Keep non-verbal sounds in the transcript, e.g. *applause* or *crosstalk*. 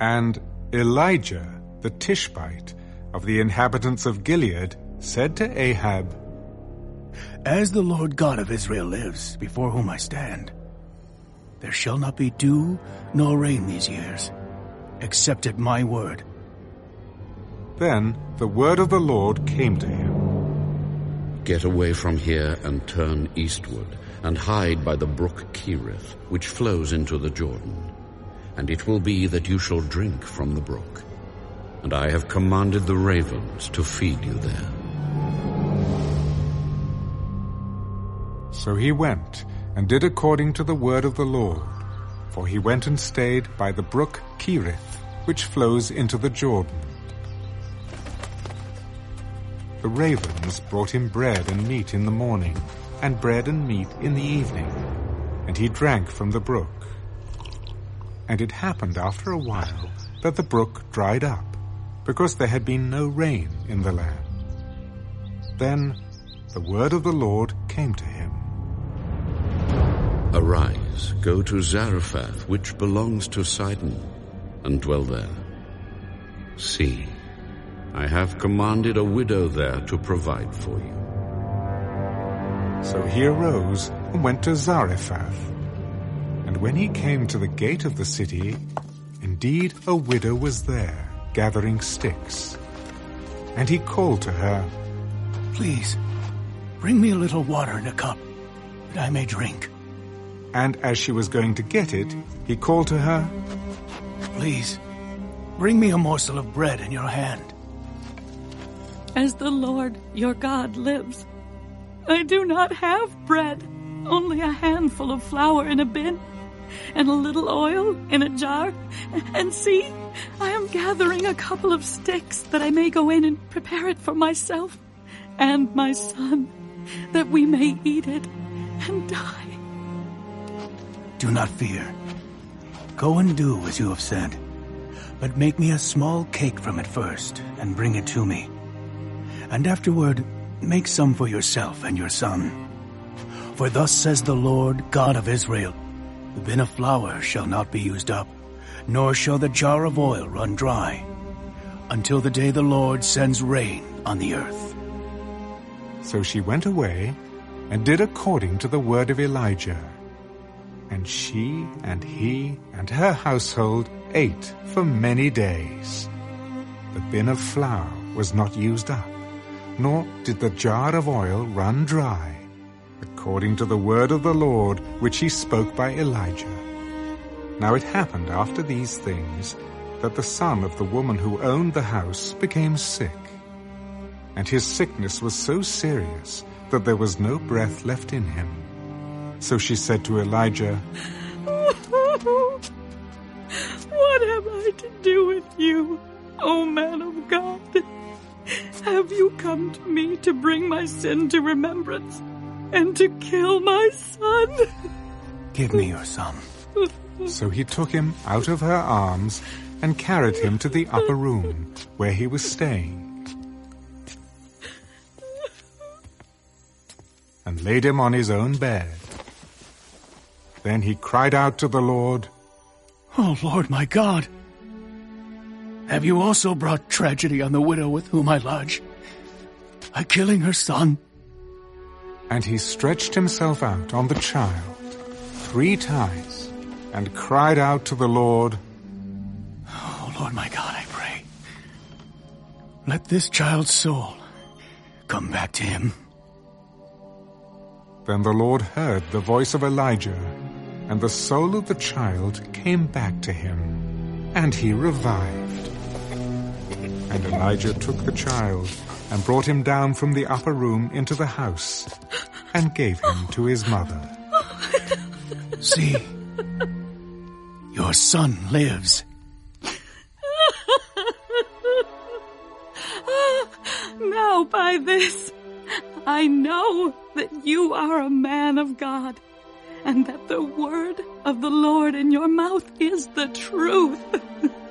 And Elijah the Tishbite of the inhabitants of Gilead said to Ahab, As the Lord God of Israel lives, before whom I stand, there shall not be dew nor rain these years, except at my word. Then the word of the Lord came to him. Get away from here and turn eastward, and hide by the brook Kerith, which flows into the Jordan. And it will be that you shall drink from the brook. And I have commanded the ravens to feed you there. So he went and did according to the word of the Lord. For he went and stayed by the brook Kerith, which flows into the Jordan. The ravens brought him bread and meat in the morning, and bread and meat in the evening, and he drank from the brook. And it happened after a while that the brook dried up, because there had been no rain in the land. Then the word of the Lord came to him. Arise, go to Zarephath, which belongs to Sidon, and dwell there. See, I have commanded a widow there to provide for you. So he arose and went to Zarephath. And when he came to the gate of the city, indeed a widow was there, gathering sticks. And he called to her, Please, bring me a little water in a cup, that I may drink. And as she was going to get it, he called to her, Please, bring me a morsel of bread in your hand. As the Lord your God lives, I do not have bread, only a handful of flour in a bin, and a little oil in a jar. And see, I am gathering a couple of sticks that I may go in and prepare it for myself and my son, that we may eat it and die. Do not fear. Go and do as you have said. But make me a small cake from it first, and bring it to me. And afterward, make some for yourself and your son. For thus says the Lord God of Israel, the bin of flour shall not be used up, nor shall the jar of oil run dry, until the day the Lord sends rain on the earth. So she went away and did according to the word of Elijah. And she and he and her household ate for many days. The bin of flour was not used up, nor did the jar of oil run dry, according to the word of the Lord which he spoke by Elijah. Now it happened after these things that the son of the woman who owned the house became sick. And his sickness was so serious that there was no breath left in him. So she said to Elijah, What have I to do with you, O man of God? Have you come to me to bring my sin to remembrance and to kill my son? Give me your son. So he took him out of her arms and carried him to the upper room where he was staying. And laid him on his own bed. Then he cried out to the Lord, Oh Lord my God, have you also brought tragedy on the widow with whom I lodge? By killing her son? And he stretched himself out on the child three times and cried out to the Lord, Oh Lord my God, I pray. Let this child's soul come back to him. Then the Lord heard the voice of Elijah, and the soul of the child came back to him, and he revived. And Elijah took the child and brought him down from the upper room into the house, and gave him to his mother. See, your son lives. now by this, I know that you are a man of God, and that the word of the Lord in your mouth is the truth. *laughs*